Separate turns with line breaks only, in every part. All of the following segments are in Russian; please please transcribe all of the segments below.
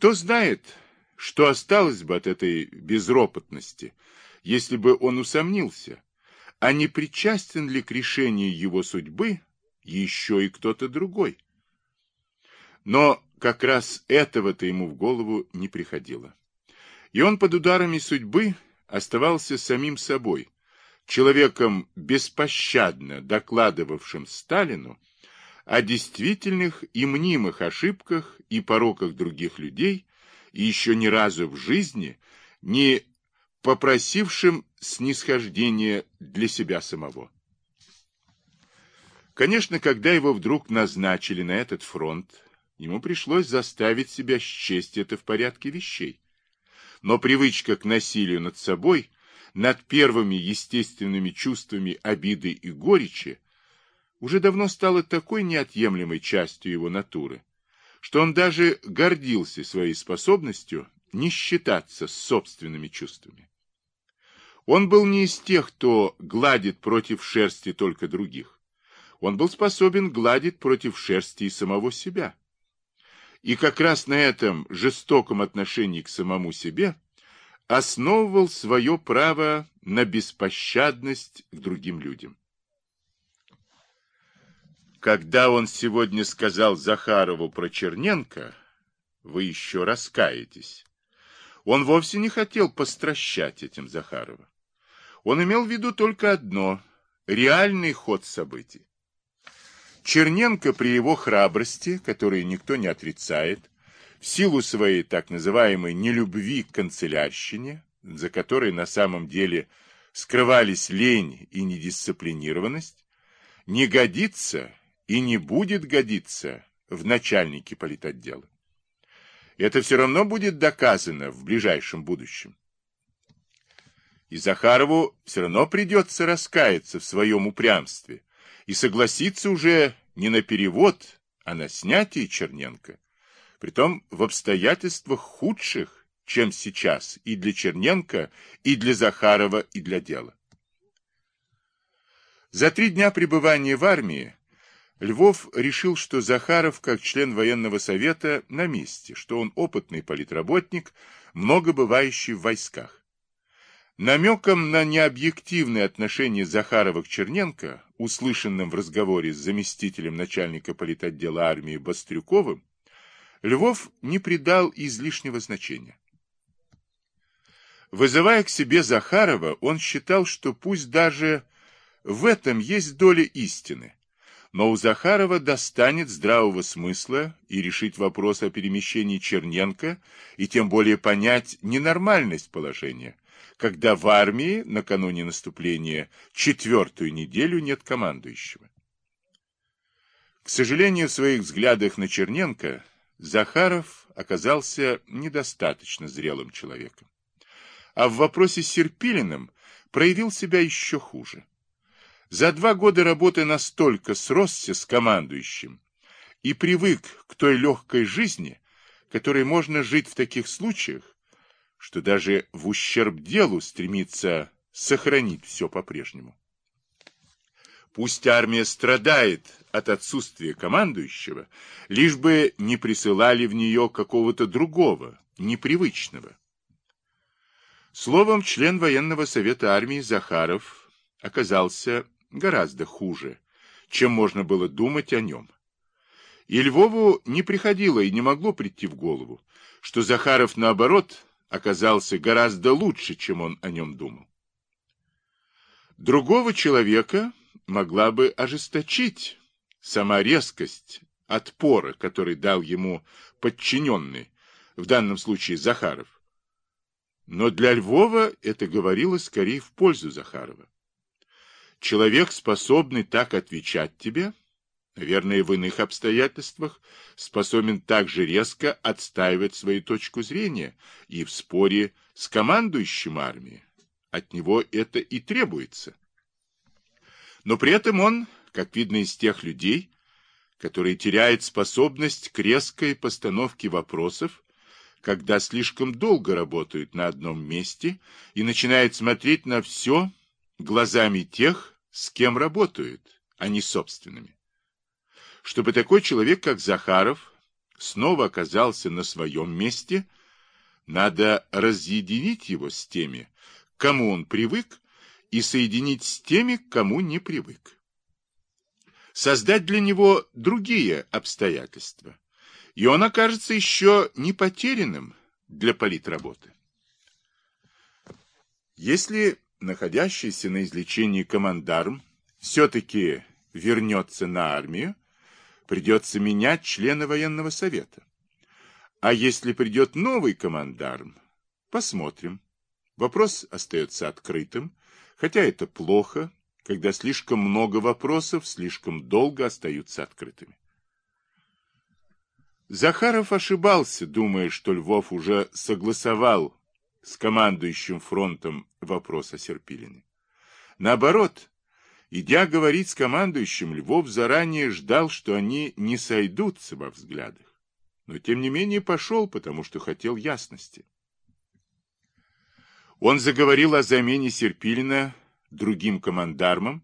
кто знает, что осталось бы от этой безропотности, если бы он усомнился, а не причастен ли к решению его судьбы еще и кто-то другой. Но как раз этого-то ему в голову не приходило. И он под ударами судьбы оставался самим собой, человеком беспощадно докладывавшим Сталину о действительных и мнимых ошибках и пороках других людей, и еще ни разу в жизни не попросившим снисхождения для себя самого. Конечно, когда его вдруг назначили на этот фронт, ему пришлось заставить себя счесть это в порядке вещей. Но привычка к насилию над собой, над первыми естественными чувствами обиды и горечи, уже давно стала такой неотъемлемой частью его натуры, что он даже гордился своей способностью не считаться с собственными чувствами. Он был не из тех, кто гладит против шерсти только других. Он был способен гладить против шерсти и самого себя. И как раз на этом жестоком отношении к самому себе основывал свое право на беспощадность к другим людям. Когда он сегодня сказал Захарову про Черненко, вы еще раскаетесь. Он вовсе не хотел постращать этим Захарова. Он имел в виду только одно – реальный ход событий. Черненко при его храбрости, которую никто не отрицает, в силу своей так называемой нелюбви к канцелярщине, за которой на самом деле скрывались лень и недисциплинированность, не годится и не будет годиться в начальнике политотдела. Это все равно будет доказано в ближайшем будущем. И Захарову все равно придется раскаяться в своем упрямстве и согласиться уже не на перевод, а на снятие Черненко, притом в обстоятельствах худших, чем сейчас и для Черненко, и для Захарова, и для дела. За три дня пребывания в армии Львов решил, что Захаров, как член военного совета, на месте, что он опытный политработник, много бывающий в войсках. Намеком на необъективное отношение Захарова к Черненко, услышанным в разговоре с заместителем начальника политотдела армии Бастрюковым, Львов не придал излишнего значения. Вызывая к себе Захарова, он считал, что пусть даже в этом есть доля истины, но у Захарова достанет здравого смысла и решить вопрос о перемещении Черненко, и тем более понять ненормальность положения, когда в армии накануне наступления четвертую неделю нет командующего. К сожалению, в своих взглядах на Черненко Захаров оказался недостаточно зрелым человеком. А в вопросе с Серпилиным проявил себя еще хуже. За два года работы настолько сросся с командующим и привык к той легкой жизни, которой можно жить в таких случаях, что даже в ущерб делу стремится сохранить все по-прежнему. Пусть армия страдает от отсутствия командующего, лишь бы не присылали в нее какого-то другого, непривычного. Словом, член военного совета армии Захаров оказался гораздо хуже, чем можно было думать о нем. И Львову не приходило и не могло прийти в голову, что Захаров, наоборот, оказался гораздо лучше, чем он о нем думал. Другого человека могла бы ожесточить сама резкость отпора, который дал ему подчиненный, в данном случае Захаров. Но для Львова это говорило скорее в пользу Захарова. Человек, способный так отвечать тебе, наверное, в иных обстоятельствах способен также резко отстаивать свою точку зрения и в споре с командующим армией. От него это и требуется. Но при этом он, как видно из тех людей, которые теряют способность к резкой постановке вопросов, когда слишком долго работают на одном месте и начинают смотреть на все глазами тех, с кем работают, а не собственными чтобы такой человек, как Захаров, снова оказался на своем месте, надо разъединить его с теми, к кому он привык, и соединить с теми, к кому не привык. Создать для него другие обстоятельства, и он окажется еще не потерянным для политработы. Если находящийся на излечении командарм все-таки вернется на армию, придется менять члена военного совета. А если придет новый командарм, посмотрим. Вопрос остается открытым, хотя это плохо, когда слишком много вопросов слишком долго остаются открытыми. Захаров ошибался, думая, что Львов уже согласовал с командующим фронтом вопрос о Серпилине. Наоборот, Идя говорить с командующим, Львов заранее ждал, что они не сойдутся во взглядах. Но тем не менее пошел, потому что хотел ясности. Он заговорил о замене Серпилина другим командармом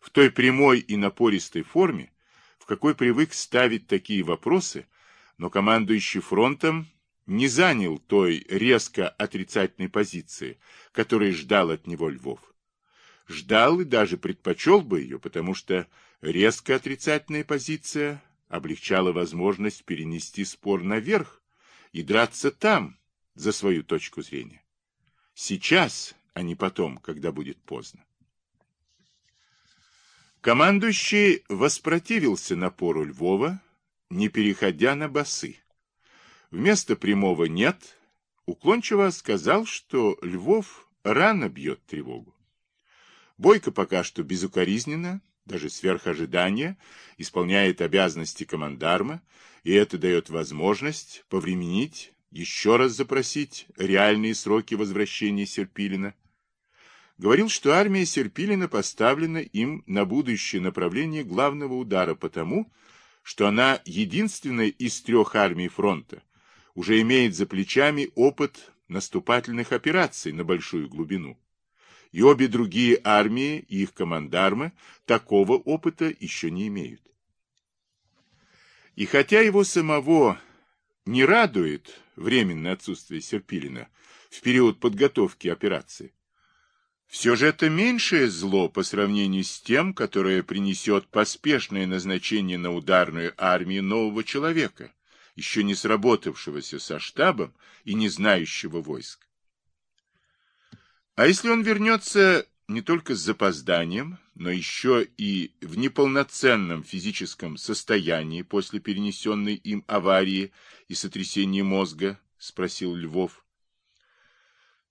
в той прямой и напористой форме, в какой привык ставить такие вопросы, но командующий фронтом не занял той резко отрицательной позиции, которой ждал от него Львов ждал и даже предпочел бы ее, потому что резко отрицательная позиция облегчала возможность перенести спор наверх и драться там за свою точку зрения. Сейчас, а не потом, когда будет поздно. Командующий воспротивился напору Львова, не переходя на басы. Вместо прямого «нет» уклончиво сказал, что Львов рано бьет тревогу. Бойко пока что безукоризненно, даже сверх ожидания, исполняет обязанности командарма, и это дает возможность повременить, еще раз запросить реальные сроки возвращения Серпилина. Говорил, что армия Серпилина поставлена им на будущее направление главного удара потому, что она единственная из трех армий фронта, уже имеет за плечами опыт наступательных операций на большую глубину и обе другие армии и их командармы такого опыта еще не имеют. И хотя его самого не радует временное отсутствие Серпилина в период подготовки операции, все же это меньшее зло по сравнению с тем, которое принесет поспешное назначение на ударную армию нового человека, еще не сработавшегося со штабом и не знающего войск. А если он вернется не только с запозданием, но еще и в неполноценном физическом состоянии после перенесенной им аварии и сотрясения мозга, спросил Львов.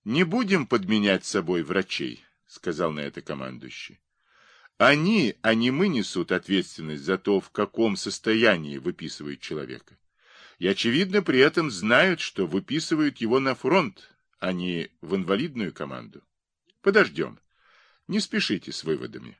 Не будем подменять собой врачей, сказал на это командующий. Они, а не мы несут ответственность за то, в каком состоянии выписывают человека. И, очевидно, при этом знают, что выписывают его на фронт, а не в инвалидную команду. Подождем. Не спешите с выводами.